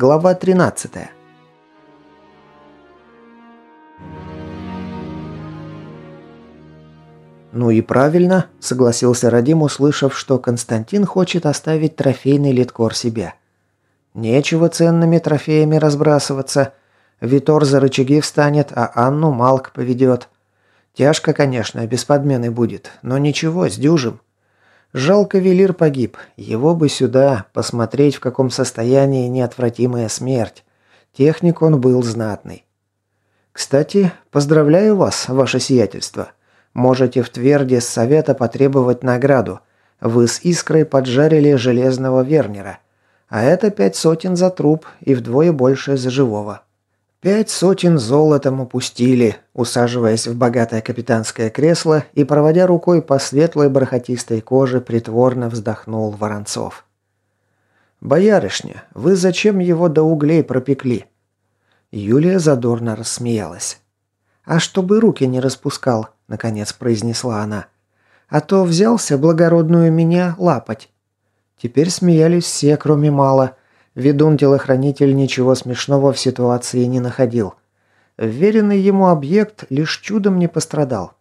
Глава 13. «Ну и правильно», – согласился Радим, услышав, что Константин хочет оставить трофейный литкор себе. «Нечего ценными трофеями разбрасываться. Витор за рычаги встанет, а Анну Малк поведет. Тяжко, конечно, без подмены будет, но ничего, сдюжим. Жалко, Велир погиб. Его бы сюда, посмотреть, в каком состоянии неотвратимая смерть. Техник он был знатный. Кстати, поздравляю вас, ваше сиятельство. Можете в Тверде с совета потребовать награду. Вы с Искрой поджарили железного Вернера. А это пять сотен за труп и вдвое больше за живого. Пять сотен золотом упустили, усаживаясь в богатое капитанское кресло и проводя рукой по светлой бархатистой коже, притворно вздохнул Воронцов. «Боярышня, вы зачем его до углей пропекли?» Юлия задорно рассмеялась. «А чтобы руки не распускал», — наконец произнесла она. «А то взялся благородную меня лапать». Теперь смеялись все, кроме Мала, Ведун-телохранитель ничего смешного в ситуации не находил. Вверенный ему объект лишь чудом не пострадал.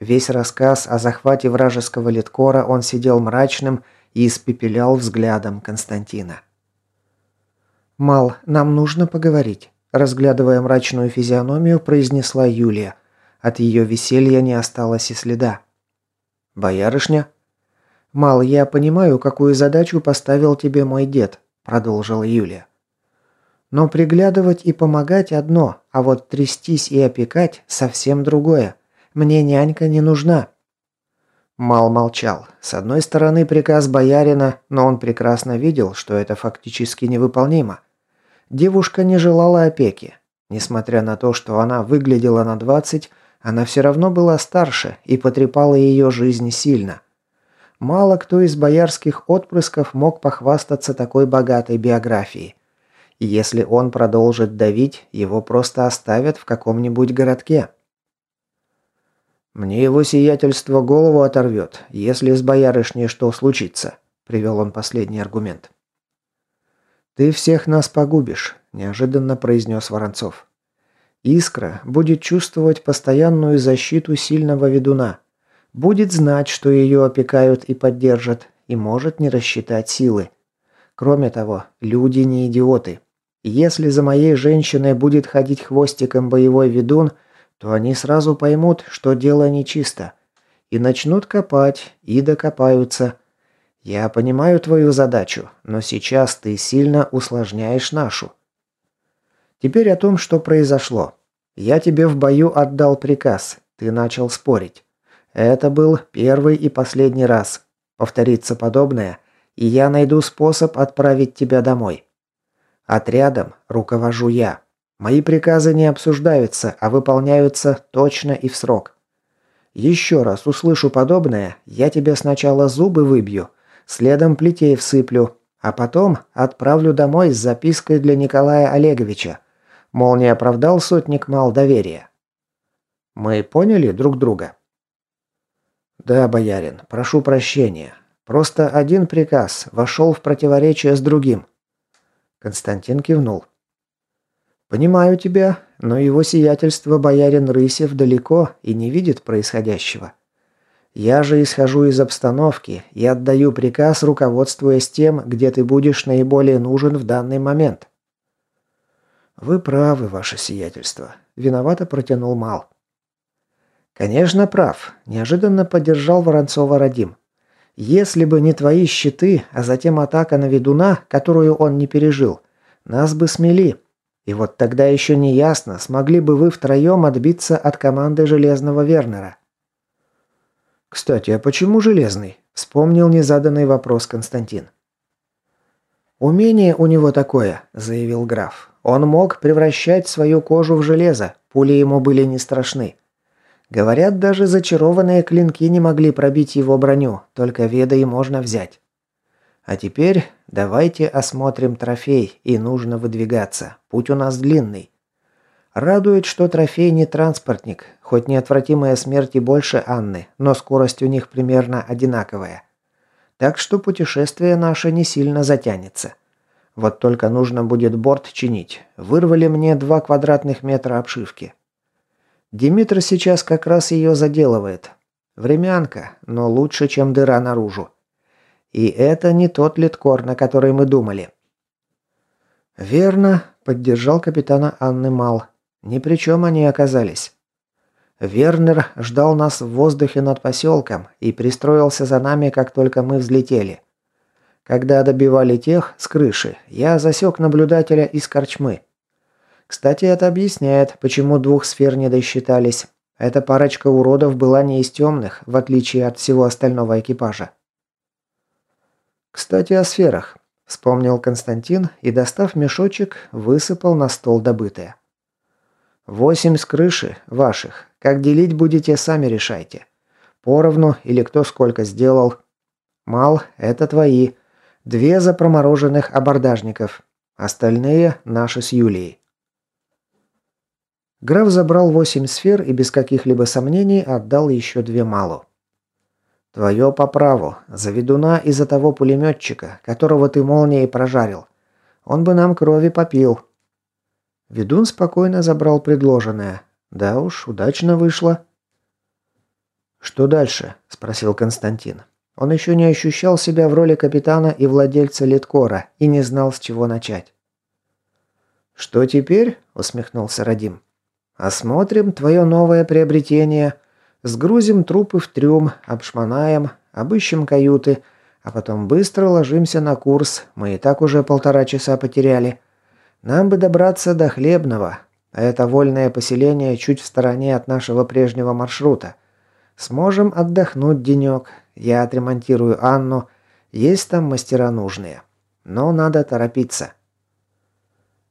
Весь рассказ о захвате вражеского литкора он сидел мрачным и испепелял взглядом Константина. «Мал, нам нужно поговорить», – разглядывая мрачную физиономию, произнесла Юлия. От ее веселья не осталось и следа. «Боярышня?» «Мал, я понимаю, какую задачу поставил тебе мой дед продолжила Юлия. Но приглядывать и помогать одно, а вот трястись и опекать совсем другое. Мне нянька не нужна. Мал молчал. С одной стороны приказ боярина, но он прекрасно видел, что это фактически невыполнимо. Девушка не желала опеки. Несмотря на то, что она выглядела на 20, она все равно была старше и потрепала ее жизнь сильно. Мало кто из боярских отпрысков мог похвастаться такой богатой биографией. И если он продолжит давить, его просто оставят в каком-нибудь городке. «Мне его сиятельство голову оторвет, если с боярышней что случится», – привел он последний аргумент. «Ты всех нас погубишь», – неожиданно произнес Воронцов. «Искра будет чувствовать постоянную защиту сильного ведуна. Будет знать, что ее опекают и поддержат, и может не рассчитать силы. Кроме того, люди не идиоты. Если за моей женщиной будет ходить хвостиком боевой ведун, то они сразу поймут, что дело нечисто. И начнут копать, и докопаются. Я понимаю твою задачу, но сейчас ты сильно усложняешь нашу. Теперь о том, что произошло. Я тебе в бою отдал приказ, ты начал спорить. Это был первый и последний раз. Повторится подобное, и я найду способ отправить тебя домой. Отрядом руковожу я. Мои приказы не обсуждаются, а выполняются точно и в срок. Еще раз услышу подобное, я тебе сначала зубы выбью, следом плетей всыплю, а потом отправлю домой с запиской для Николая Олеговича. Мол, не оправдал сотник мал доверия. Мы поняли друг друга? «Да, боярин, прошу прощения. Просто один приказ вошел в противоречие с другим». Константин кивнул. «Понимаю тебя, но его сиятельство боярин Рысев далеко и не видит происходящего. Я же исхожу из обстановки и отдаю приказ, руководствуясь тем, где ты будешь наиболее нужен в данный момент». «Вы правы, ваше сиятельство», – виновато протянул Мал. «Конечно, прав», – неожиданно поддержал Воронцова Радим. «Если бы не твои щиты, а затем атака на ведуна, которую он не пережил, нас бы смели. И вот тогда еще не ясно, смогли бы вы втроем отбиться от команды Железного Вернера». «Кстати, а почему Железный?» – вспомнил незаданный вопрос Константин. «Умение у него такое», – заявил граф. «Он мог превращать свою кожу в железо, пули ему были не страшны. Говорят, даже зачарованные клинки не могли пробить его броню, только веда можно взять. А теперь давайте осмотрим трофей, и нужно выдвигаться. Путь у нас длинный. Радует, что трофей не транспортник, хоть неотвратимая смерть и больше Анны, но скорость у них примерно одинаковая. Так что путешествие наше не сильно затянется. Вот только нужно будет борт чинить. Вырвали мне два квадратных метра обшивки. Димитр сейчас как раз ее заделывает. Времянка, но лучше, чем дыра наружу. И это не тот литкор, на который мы думали. «Верно», — поддержал капитана Анны Мал. «Ни при чем они оказались». Вернер ждал нас в воздухе над поселком и пристроился за нами, как только мы взлетели. Когда добивали тех с крыши, я засек наблюдателя из корчмы. Кстати, это объясняет, почему двух сфер не досчитались. Эта парочка уродов была не из темных, в отличие от всего остального экипажа. Кстати, о сферах. Вспомнил Константин и, достав мешочек, высыпал на стол добытое. «Восемь с крыши, ваших. Как делить будете, сами решайте. Поровну или кто сколько сделал. Мал, это твои. Две за промороженных абордажников. Остальные наши с Юлией». Граф забрал восемь сфер и без каких-либо сомнений отдал еще две Малу. «Твое по праву. За ведуна из-за того пулеметчика, которого ты молнией прожарил. Он бы нам крови попил». Ведун спокойно забрал предложенное. Да уж, удачно вышло. «Что дальше?» – спросил Константин. Он еще не ощущал себя в роли капитана и владельца литкора и не знал, с чего начать. «Что теперь?» – усмехнулся Радим. «Осмотрим твое новое приобретение. Сгрузим трупы в трюм, обшмонаем, обыщем каюты, а потом быстро ложимся на курс. Мы и так уже полтора часа потеряли. Нам бы добраться до Хлебного, а это вольное поселение чуть в стороне от нашего прежнего маршрута. Сможем отдохнуть денек. Я отремонтирую Анну. Есть там мастера нужные. Но надо торопиться.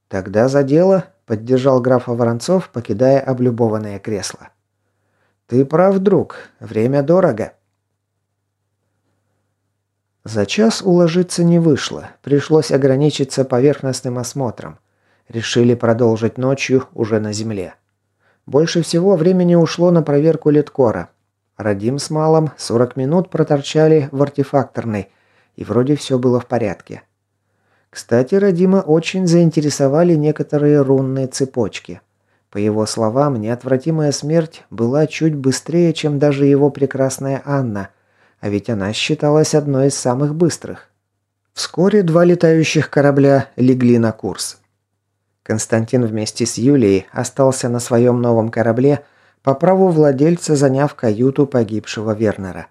Тогда за дело, поддержал графа Воронцов, покидая облюбованное кресло. «Ты прав, друг. Время дорого». За час уложиться не вышло. Пришлось ограничиться поверхностным осмотром. Решили продолжить ночью уже на земле. Больше всего времени ушло на проверку литкора. Радим с Малом 40 минут проторчали в артефакторной, и вроде все было в порядке. Кстати, Радима очень заинтересовали некоторые рунные цепочки – по его словам, неотвратимая смерть была чуть быстрее, чем даже его прекрасная Анна, а ведь она считалась одной из самых быстрых. Вскоре два летающих корабля легли на курс. Константин вместе с Юлией остался на своем новом корабле, по праву владельца заняв каюту погибшего Вернера.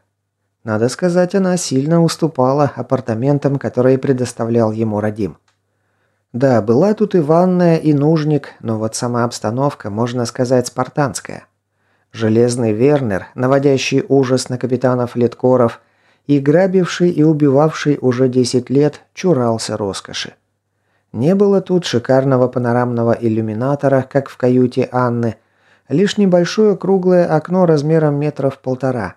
Надо сказать, она сильно уступала апартаментам, которые предоставлял ему Радим. Да, была тут и ванная, и нужник, но вот сама обстановка, можно сказать, спартанская. Железный Вернер, наводящий ужас на капитанов леткоров, и грабивший и убивавший уже 10 лет, чурался роскоши. Не было тут шикарного панорамного иллюминатора, как в каюте Анны, лишь небольшое круглое окно размером метров полтора.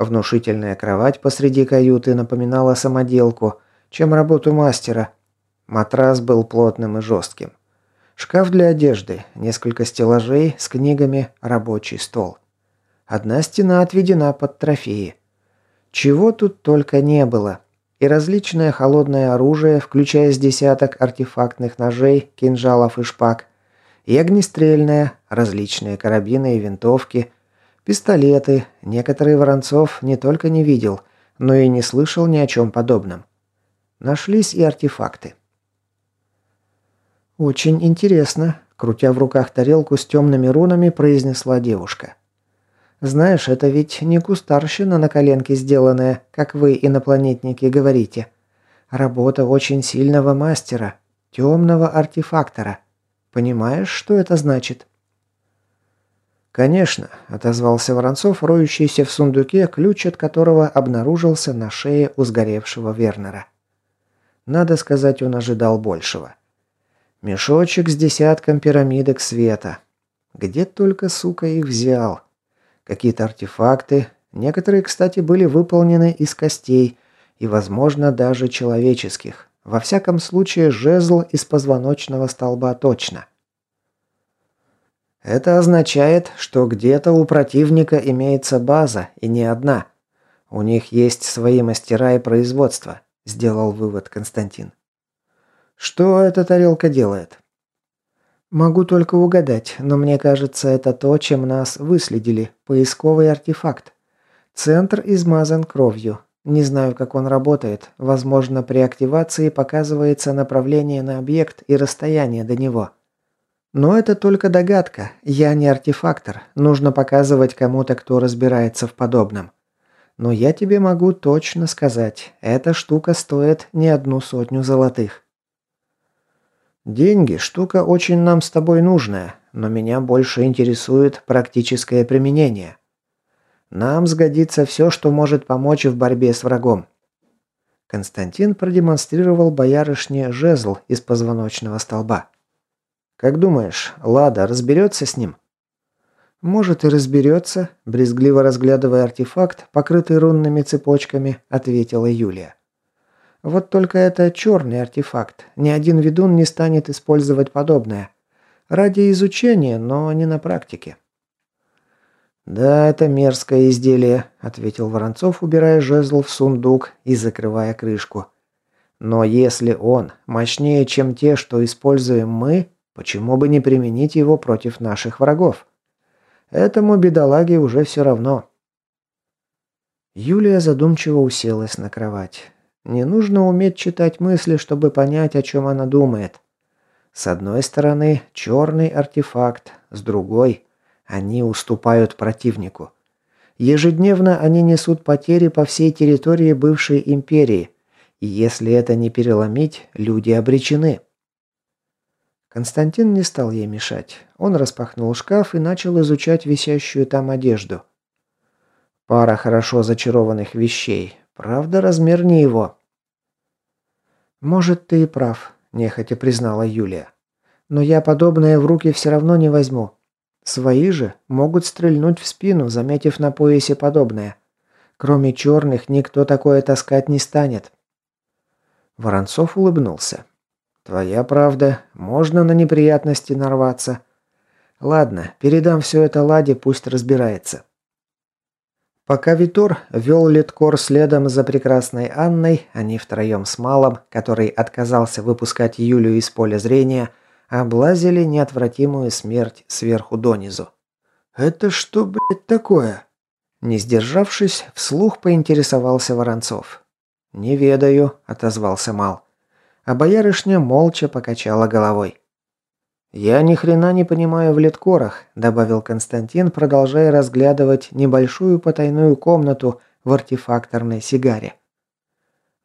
Внушительная кровать посреди каюты напоминала самоделку, чем работу мастера – Матрас был плотным и жестким. Шкаф для одежды, несколько стеллажей с книгами, рабочий стол. Одна стена отведена под трофеи. Чего тут только не было. И различное холодное оружие, включая с десяток артефактных ножей, кинжалов и шпаг. И огнестрельное, различные карабины и винтовки, пистолеты. Некоторые Воронцов не только не видел, но и не слышал ни о чем подобном. Нашлись и артефакты. «Очень интересно», – крутя в руках тарелку с темными рунами, произнесла девушка. «Знаешь, это ведь не кустарщина на коленке сделанная, как вы, инопланетники, говорите. Работа очень сильного мастера, темного артефактора. Понимаешь, что это значит?» «Конечно», – отозвался Воронцов, роющийся в сундуке, ключ от которого обнаружился на шее у сгоревшего Вернера. Надо сказать, он ожидал большего. Мешочек с десятком пирамидок света. Где только, сука, их взял. Какие-то артефакты. Некоторые, кстати, были выполнены из костей и, возможно, даже человеческих. Во всяком случае, жезл из позвоночного столба точно. Это означает, что где-то у противника имеется база, и не одна. У них есть свои мастера и производство, сделал вывод Константин. Что эта тарелка делает?» «Могу только угадать, но мне кажется, это то, чем нас выследили. Поисковый артефакт. Центр измазан кровью. Не знаю, как он работает. Возможно, при активации показывается направление на объект и расстояние до него. Но это только догадка. Я не артефактор. Нужно показывать кому-то, кто разбирается в подобном. Но я тебе могу точно сказать, эта штука стоит не одну сотню золотых. Деньги – штука очень нам с тобой нужная, но меня больше интересует практическое применение. Нам сгодится все, что может помочь в борьбе с врагом. Константин продемонстрировал боярышне жезл из позвоночного столба. «Как думаешь, Лада разберется с ним?» «Может и разберется», – брезгливо разглядывая артефакт, покрытый рунными цепочками, ответила Юлия. «Вот только это черный артефакт. Ни один ведун не станет использовать подобное. Ради изучения, но не на практике». «Да, это мерзкое изделие», – ответил Воронцов, убирая жезл в сундук и закрывая крышку. «Но если он мощнее, чем те, что используем мы, почему бы не применить его против наших врагов?» Этому бедолаге уже все равно. Юлия задумчиво уселась на кровать. Не нужно уметь читать мысли, чтобы понять, о чем она думает. С одной стороны, черный артефакт, с другой, они уступают противнику. Ежедневно они несут потери по всей территории бывшей империи, и если это не переломить, люди обречены. Константин не стал ей мешать. Он распахнул шкаф и начал изучать висящую там одежду. Пара хорошо зачарованных вещей. Правда, размер не его. «Может, ты и прав», – нехотя признала Юлия. «Но я подобное в руки все равно не возьму. Свои же могут стрельнуть в спину, заметив на поясе подобное. Кроме черных, никто такое таскать не станет». Воронцов улыбнулся. «Твоя правда. Можно на неприятности нарваться. Ладно, передам все это Ладе, пусть разбирается». Пока Витор вел Литкор следом за прекрасной Анной, они втроем с Малом, который отказался выпускать Юлю из поля зрения, облазили неотвратимую смерть сверху донизу. «Это что, блядь, такое?» Не сдержавшись, вслух поинтересовался Воронцов. «Не ведаю», — отозвался Мал а боярышня молча покачала головой. «Я ни хрена не понимаю в леткорах», – добавил Константин, продолжая разглядывать небольшую потайную комнату в артефакторной сигаре.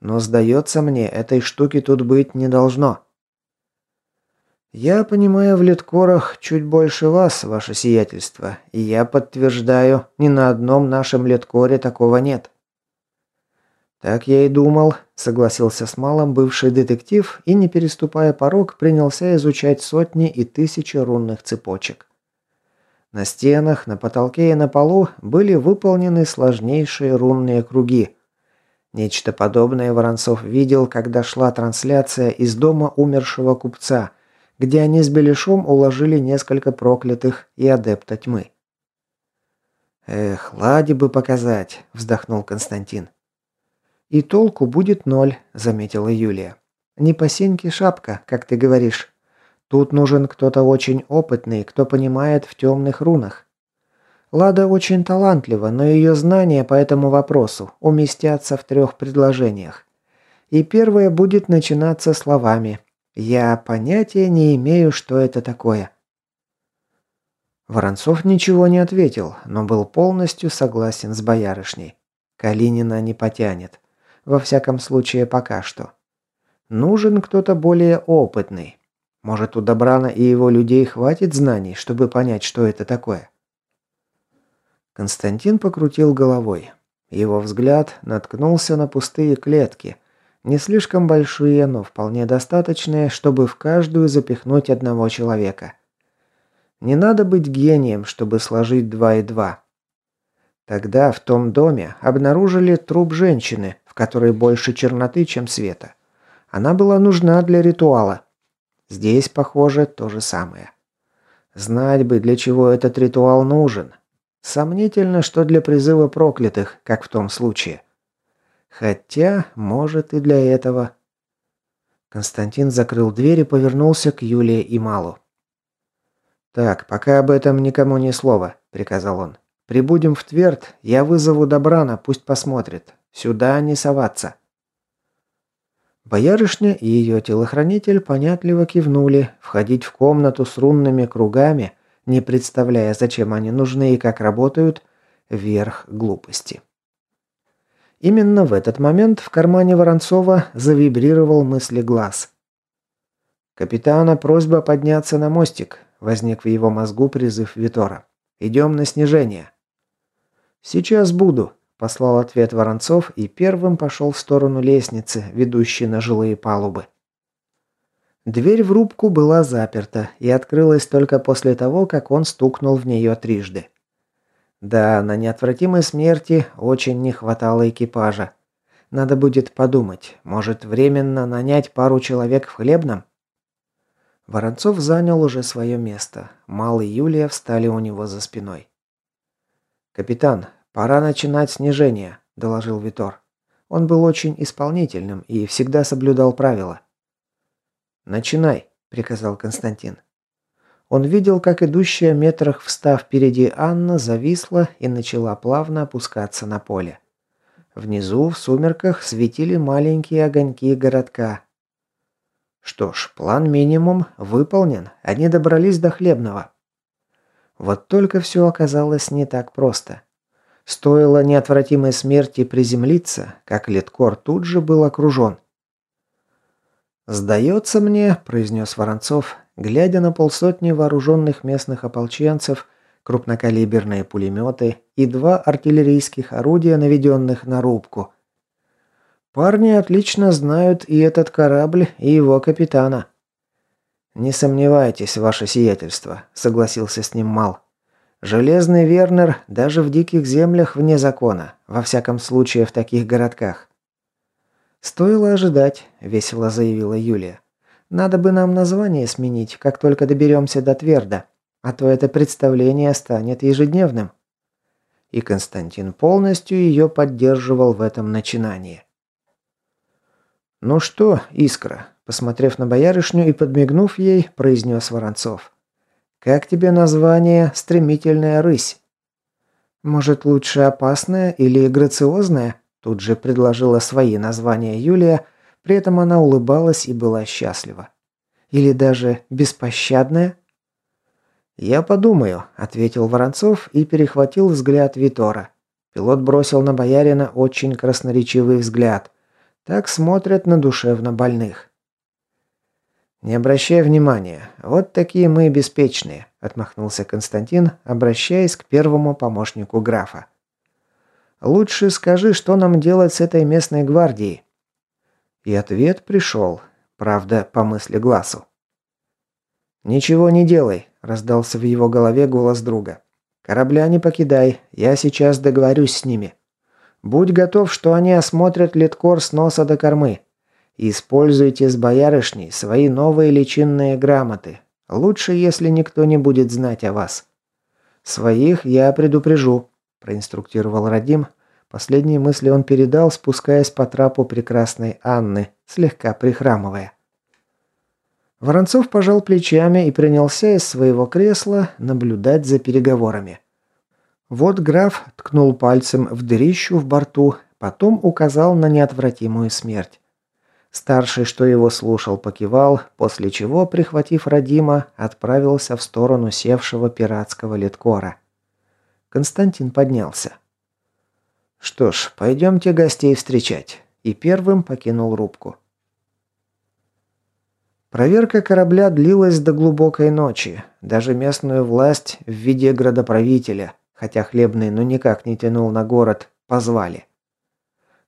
«Но, сдается мне, этой штуки тут быть не должно». «Я понимаю в леткорах чуть больше вас, ваше сиятельство, и я подтверждаю, ни на одном нашем леткоре такого нет». «Так я и думал», – согласился с малым бывший детектив и, не переступая порог, принялся изучать сотни и тысячи рунных цепочек. На стенах, на потолке и на полу были выполнены сложнейшие рунные круги. Нечто подобное Воронцов видел, когда шла трансляция из дома умершего купца, где они с Беляшом уложили несколько проклятых и адепта тьмы. «Эх, Ладе бы показать», – вздохнул Константин. «И толку будет ноль», – заметила Юлия. «Не по сеньке шапка, как ты говоришь. Тут нужен кто-то очень опытный, кто понимает в темных рунах. Лада очень талантлива, но ее знания по этому вопросу уместятся в трех предложениях. И первое будет начинаться словами «Я понятия не имею, что это такое». Воронцов ничего не ответил, но был полностью согласен с боярышней. Калинина не потянет. Во всяком случае, пока что. Нужен кто-то более опытный. Может, у Добрана и его людей хватит знаний, чтобы понять, что это такое? Константин покрутил головой. Его взгляд наткнулся на пустые клетки. Не слишком большие, но вполне достаточные, чтобы в каждую запихнуть одного человека. Не надо быть гением, чтобы сложить два и два. Тогда в том доме обнаружили труп женщины, которой больше черноты, чем света. Она была нужна для ритуала. Здесь, похоже, то же самое. Знать бы, для чего этот ритуал нужен. Сомнительно, что для призыва проклятых, как в том случае. Хотя, может и для этого. Константин закрыл дверь и повернулся к Юлии и Малу. «Так, пока об этом никому ни слова», – приказал он. «Прибудем в Тверд, я вызову Добрана, пусть посмотрит. Сюда не соваться». Боярышня и ее телохранитель понятливо кивнули, входить в комнату с рунными кругами, не представляя, зачем они нужны и как работают, верх глупости. Именно в этот момент в кармане Воронцова завибрировал мысли глаз. «Капитана просьба подняться на мостик», – возник в его мозгу призыв Витора. «Идем на снижение». «Сейчас буду», – послал ответ Воронцов и первым пошел в сторону лестницы, ведущей на жилые палубы. Дверь в рубку была заперта и открылась только после того, как он стукнул в нее трижды. Да, на неотвратимой смерти очень не хватало экипажа. Надо будет подумать, может временно нанять пару человек в хлебном? Воронцов занял уже свое место. Мал и Юлия встали у него за спиной. «Капитан, пора начинать снижение», – доложил Витор. Он был очень исполнительным и всегда соблюдал правила. «Начинай», – приказал Константин. Он видел, как идущая метрах встав впереди Анна зависла и начала плавно опускаться на поле. Внизу, в сумерках, светили маленькие огоньки городка. Что ж, план минимум выполнен, они добрались до Хлебного. Вот только все оказалось не так просто. Стоило неотвратимой смерти приземлиться, как Литкор тут же был окружен. «Сдается мне», – произнес Воронцов, глядя на полсотни вооруженных местных ополченцев, крупнокалиберные пулеметы и два артиллерийских орудия, наведенных на рубку. Парни отлично знают и этот корабль, и его капитана. «Не сомневайтесь, ваше сиятельство», — согласился с ним Мал. «Железный Вернер даже в диких землях вне закона, во всяком случае в таких городках». «Стоило ожидать», — весело заявила Юлия. Надо бы нам название сменить, как только доберемся до Тверда, а то это представление станет ежедневным». И Константин полностью ее поддерживал в этом начинании. «Ну что, Искра?» – посмотрев на боярышню и подмигнув ей, произнес Воронцов. «Как тебе название «Стремительная рысь»?» «Может, лучше опасная или грациозная?» Тут же предложила свои названия Юлия, при этом она улыбалась и была счастлива. Или даже беспощадная? «Я подумаю», — ответил Воронцов и перехватил взгляд Витора. Пилот бросил на боярина очень красноречивый взгляд. Так смотрят на душевно больных. «Не обращай внимания. Вот такие мы беспечные», — отмахнулся Константин, обращаясь к первому помощнику графа. «Лучше скажи, что нам делать с этой местной гвардией. И ответ пришел, правда, по мысли глазу. «Ничего не делай», – раздался в его голове голос друга. «Корабля не покидай, я сейчас договорюсь с ними. Будь готов, что они осмотрят литкор с носа до кормы. Используйте с боярышней свои новые личинные грамоты. Лучше, если никто не будет знать о вас. Своих я предупрежу», – проинструктировал Радим, Последние мысли он передал, спускаясь по трапу прекрасной Анны, слегка прихрамывая. Воронцов пожал плечами и принялся из своего кресла наблюдать за переговорами. Вот граф ткнул пальцем в дырищу в борту, потом указал на неотвратимую смерть. Старший, что его слушал, покивал, после чего, прихватив Радима, отправился в сторону севшего пиратского литкора. Константин поднялся. Что ж, пойдемте гостей встречать. И первым покинул рубку. Проверка корабля длилась до глубокой ночи. Даже местную власть в виде градоправителя, хотя хлебный ну никак не тянул на город, позвали.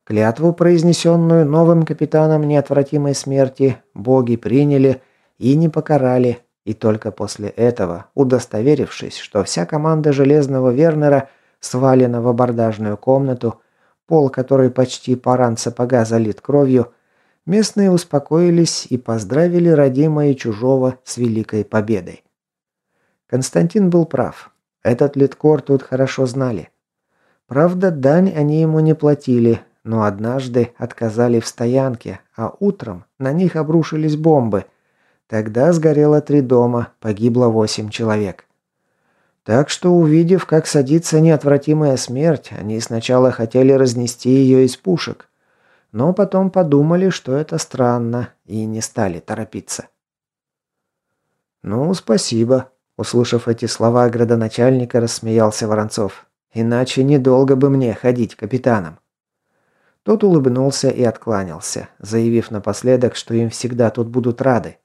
Клятву, произнесенную новым капитаном неотвратимой смерти, боги приняли и не покарали, и только после этого, удостоверившись, что вся команда Железного Вернера свалена в абордажную комнату, пол которой почти по ран сапога залит кровью, местные успокоились и поздравили родимое чужого с великой победой. Константин был прав. Этот литкор тут хорошо знали. Правда, дань они ему не платили, но однажды отказали в стоянке, а утром на них обрушились бомбы. Тогда сгорело три дома, погибло восемь человек. Так что, увидев, как садится неотвратимая смерть, они сначала хотели разнести ее из пушек, но потом подумали, что это странно, и не стали торопиться. «Ну, спасибо», – услышав эти слова градоначальника, рассмеялся Воронцов. «Иначе недолго бы мне ходить капитаном». Тот улыбнулся и откланялся, заявив напоследок, что им всегда тут будут рады.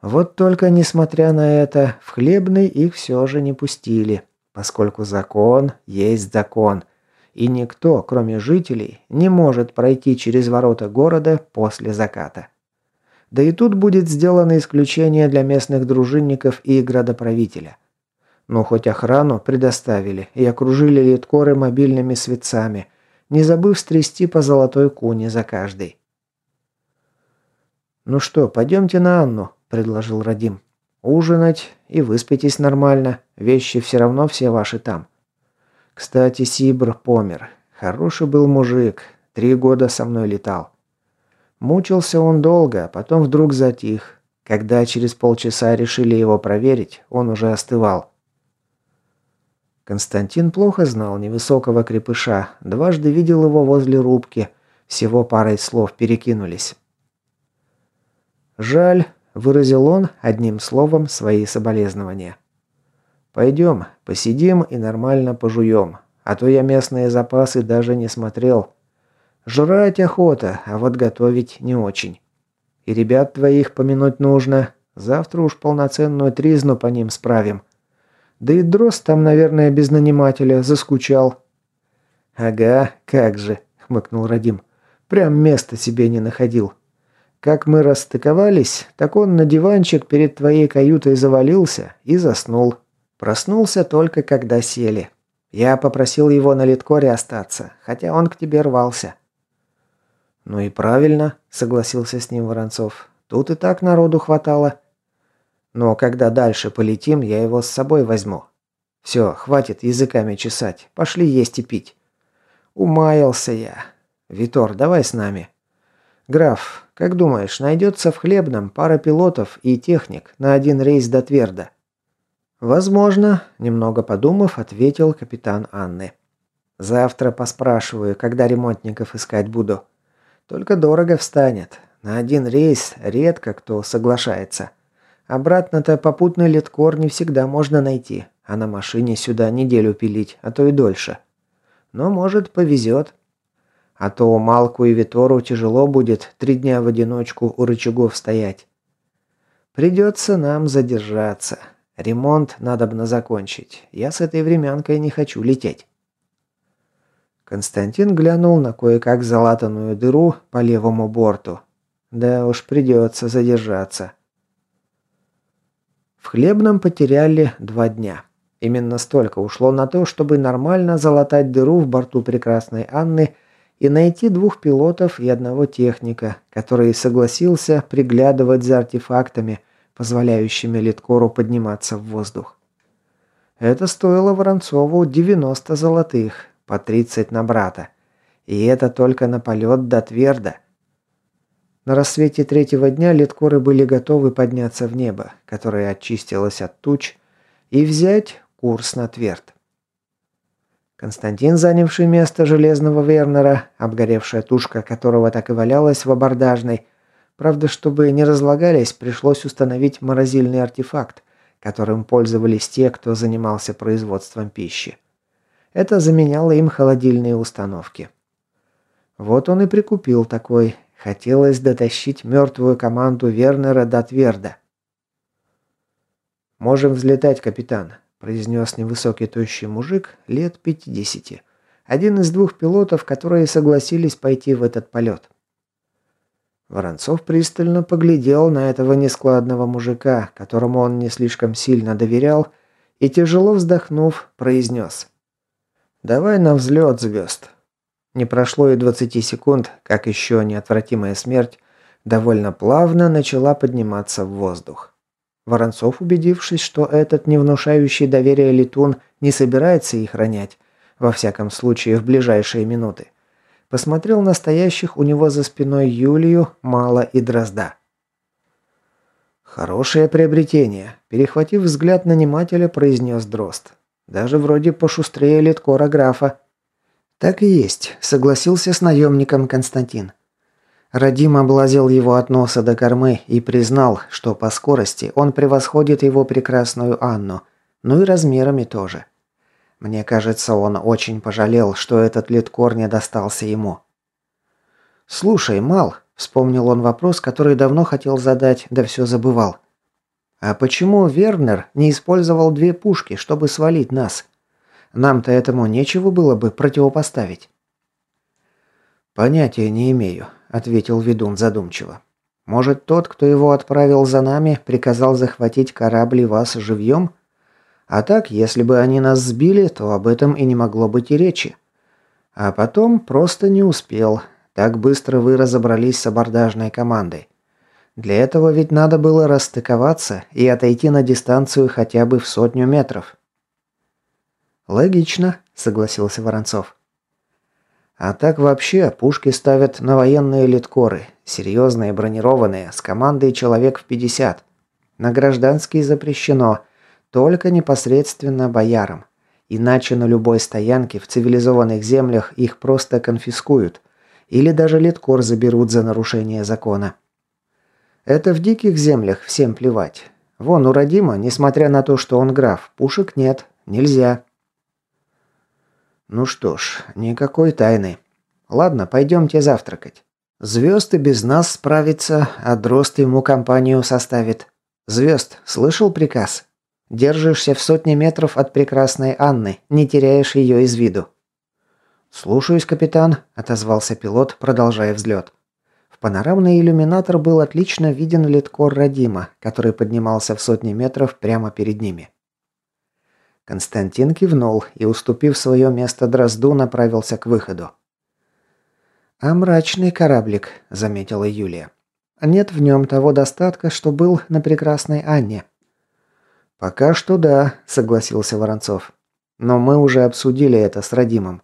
Вот только, несмотря на это, в хлебный их все же не пустили, поскольку закон есть закон, и никто, кроме жителей, не может пройти через ворота города после заката. Да и тут будет сделано исключение для местных дружинников и градоправителя. Но хоть охрану предоставили и окружили литкоры мобильными светцами, не забыв стрясти по золотой куне за каждый. «Ну что, пойдемте на Анну», – предложил Радим. «Ужинать и выспитесь нормально. Вещи все равно все ваши там». Кстати, Сибр помер. Хороший был мужик. Три года со мной летал. Мучился он долго, а потом вдруг затих. Когда через полчаса решили его проверить, он уже остывал. Константин плохо знал невысокого крепыша, дважды видел его возле рубки, всего парой слов перекинулись. «Жаль», – выразил он одним словом свои соболезнования. «Пойдем, посидим и нормально пожуем, а то я местные запасы даже не смотрел. Жрать охота, а вот готовить не очень. И ребят твоих помянуть нужно, завтра уж полноценную тризну по ним справим». Да и Дрозд там, наверное, без нанимателя заскучал». «Ага, как же», — хмыкнул Радим. «Прям места себе не находил. Как мы расстыковались, так он на диванчик перед твоей каютой завалился и заснул. Проснулся только когда сели. Я попросил его на литкоре остаться, хотя он к тебе рвался». «Ну и правильно», — согласился с ним Воронцов. «Тут и так народу хватало. Но когда дальше полетим, я его с собой возьму. Все, хватит языками чесать. Пошли есть и пить. Умаялся я. Витор, давай с нами. Граф, как думаешь, найдется в Хлебном пара пилотов и техник на один рейс до Тверда? Возможно, немного подумав, ответил капитан Анны. Завтра поспрашиваю, когда ремонтников искать буду. Только дорого встанет. На один рейс редко кто соглашается. Обратно-то попутный леткор не всегда можно найти, а на машине сюда неделю пилить, а то и дольше. Но, может, повезет. А то Малку и Витору тяжело будет три дня в одиночку у рычагов стоять. Придется нам задержаться. Ремонт надо закончить. Я с этой времянкой не хочу лететь. Константин глянул на кое-как залатанную дыру по левому борту. Да уж придется задержаться. В Хлебном потеряли два дня. Именно столько ушло на то, чтобы нормально залатать дыру в борту прекрасной Анны и найти двух пилотов и одного техника, который согласился приглядывать за артефактами, позволяющими Литкору подниматься в воздух. Это стоило Воронцову 90 золотых, по 30 на брата. И это только на полет до Тверда. На рассвете третьего дня литкоры были готовы подняться в небо, которое очистилось от туч, и взять курс на Тверд. Константин, занявший место железного Вернера, обгоревшая тушка которого так и валялась в абордажной, правда, чтобы не разлагались, пришлось установить морозильный артефакт, которым пользовались те, кто занимался производством пищи. Это заменяло им холодильные установки. Вот он и прикупил такой, Хотелось дотащить мертвую команду Вернера до Тверда. «Можем взлетать, капитан», – произнес невысокий тощий мужик лет 50. Один из двух пилотов, которые согласились пойти в этот полет. Воронцов пристально поглядел на этого нескладного мужика, которому он не слишком сильно доверял, и, тяжело вздохнув, произнес. «Давай на взлет, звезд. Не прошло и 20 секунд, как еще неотвратимая смерть довольно плавно начала подниматься в воздух. Воронцов, убедившись, что этот не внушающий доверия летун не собирается их ронять, во всяком случае в ближайшие минуты, посмотрел на стоящих у него за спиной Юлию, Мала и Дрозда. «Хорошее приобретение», – перехватив взгляд нанимателя, произнес Дрозд. «Даже вроде пошустрее литкора графа». «Так и есть», – согласился с наемником Константин. Радим облазил его от носа до кормы и признал, что по скорости он превосходит его прекрасную Анну, ну и размерами тоже. Мне кажется, он очень пожалел, что этот литкор не достался ему. «Слушай, Мал», – вспомнил он вопрос, который давно хотел задать, да все забывал. «А почему Вернер не использовал две пушки, чтобы свалить нас? Нам-то этому нечего было бы противопоставить». «Понятия не имею», – ответил ведун задумчиво. «Может, тот, кто его отправил за нами, приказал захватить корабль и вас живьем?» А так, если бы они нас сбили, то об этом и не могло быть и речи. А потом просто не успел. Так быстро вы разобрались с абордажной командой. Для этого ведь надо было расстыковаться и отойти на дистанцию хотя бы в сотню метров. «Логично», — согласился Воронцов. «А так вообще пушки ставят на военные литкоры, серьезные, бронированные, с командой человек в 50. На гражданские запрещено — только непосредственно боярам. Иначе на любой стоянке в цивилизованных землях их просто конфискуют. Или даже леткор заберут за нарушение закона. Это в диких землях всем плевать. Вон у Родима, несмотря на то, что он граф, пушек нет, нельзя. Ну что ж, никакой тайны. Ладно, пойдемте завтракать. Звезд и без нас справится, а Дрозд ему компанию составит. Звезд, слышал приказ? Держишься в сотне метров от прекрасной Анны, не теряешь ее из виду». «Слушаюсь, капитан», – отозвался пилот, продолжая взлет. Панорамный иллюминатор был отлично виден литкор Радима, который поднимался в сотни метров прямо перед ними. Константин кивнул и, уступив свое место Дрозду, направился к выходу. «А мрачный кораблик», – заметила Юлия. «Нет в нем того достатка, что был на прекрасной Анне. «Пока что да», – согласился Воронцов. «Но мы уже обсудили это с Радимом.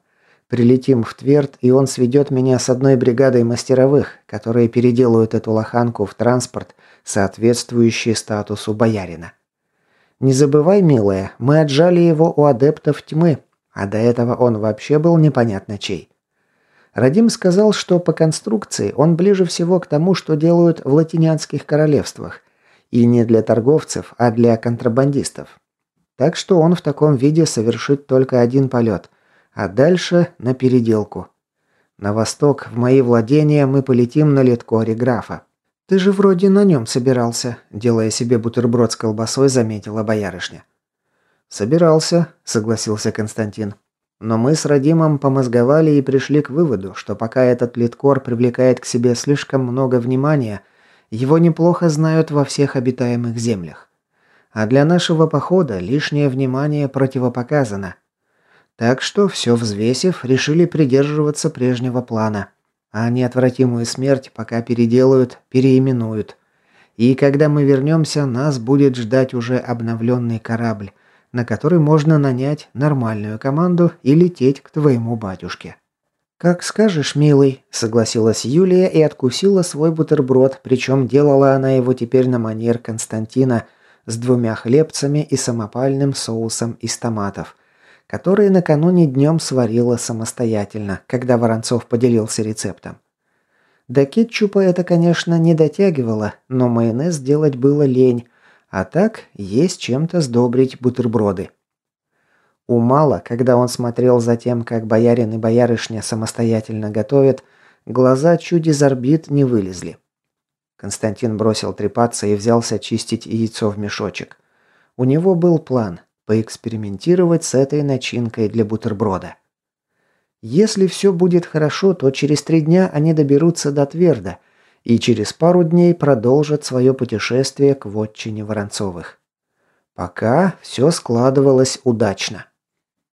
Прилетим в Тверд, и он сведет меня с одной бригадой мастеровых, которые переделают эту лоханку в транспорт, соответствующий статусу боярина. Не забывай, милая, мы отжали его у адептов тьмы, а до этого он вообще был непонятно чей. Радим сказал, что по конструкции он ближе всего к тому, что делают в латинянских королевствах, и не для торговцев, а для контрабандистов. Так что он в таком виде совершит только один полет, а дальше на переделку. На восток, в мои владения, мы полетим на леткоре графа. Ты же вроде на нем собирался, делая себе бутерброд с колбасой, заметила боярышня. Собирался, согласился Константин. Но мы с Радимом помозговали и пришли к выводу, что пока этот литкор привлекает к себе слишком много внимания, его неплохо знают во всех обитаемых землях. А для нашего похода лишнее внимание противопоказано. Так что, все взвесив, решили придерживаться прежнего плана. А неотвратимую смерть пока переделают, переименуют. И когда мы вернемся, нас будет ждать уже обновленный корабль, на который можно нанять нормальную команду и лететь к твоему батюшке. «Как скажешь, милый», – согласилась Юлия и откусила свой бутерброд, причем делала она его теперь на манер Константина с двумя хлебцами и самопальным соусом из томатов, который накануне днем сварила самостоятельно, когда Воронцов поделился рецептом. До кетчупа это, конечно, не дотягивало, но майонез делать было лень, а так есть чем-то сдобрить бутерброды. У Мала, когда он смотрел за тем, как боярин и боярышня самостоятельно готовят, глаза чуть из орбит не вылезли. Константин бросил трепаться и взялся чистить яйцо в мешочек. У него был план – поэкспериментировать с этой начинкой для бутерброда. Если все будет хорошо, то через три дня они доберутся до Тверда и через пару дней продолжат свое путешествие к вотчине Воронцовых. Пока все складывалось удачно.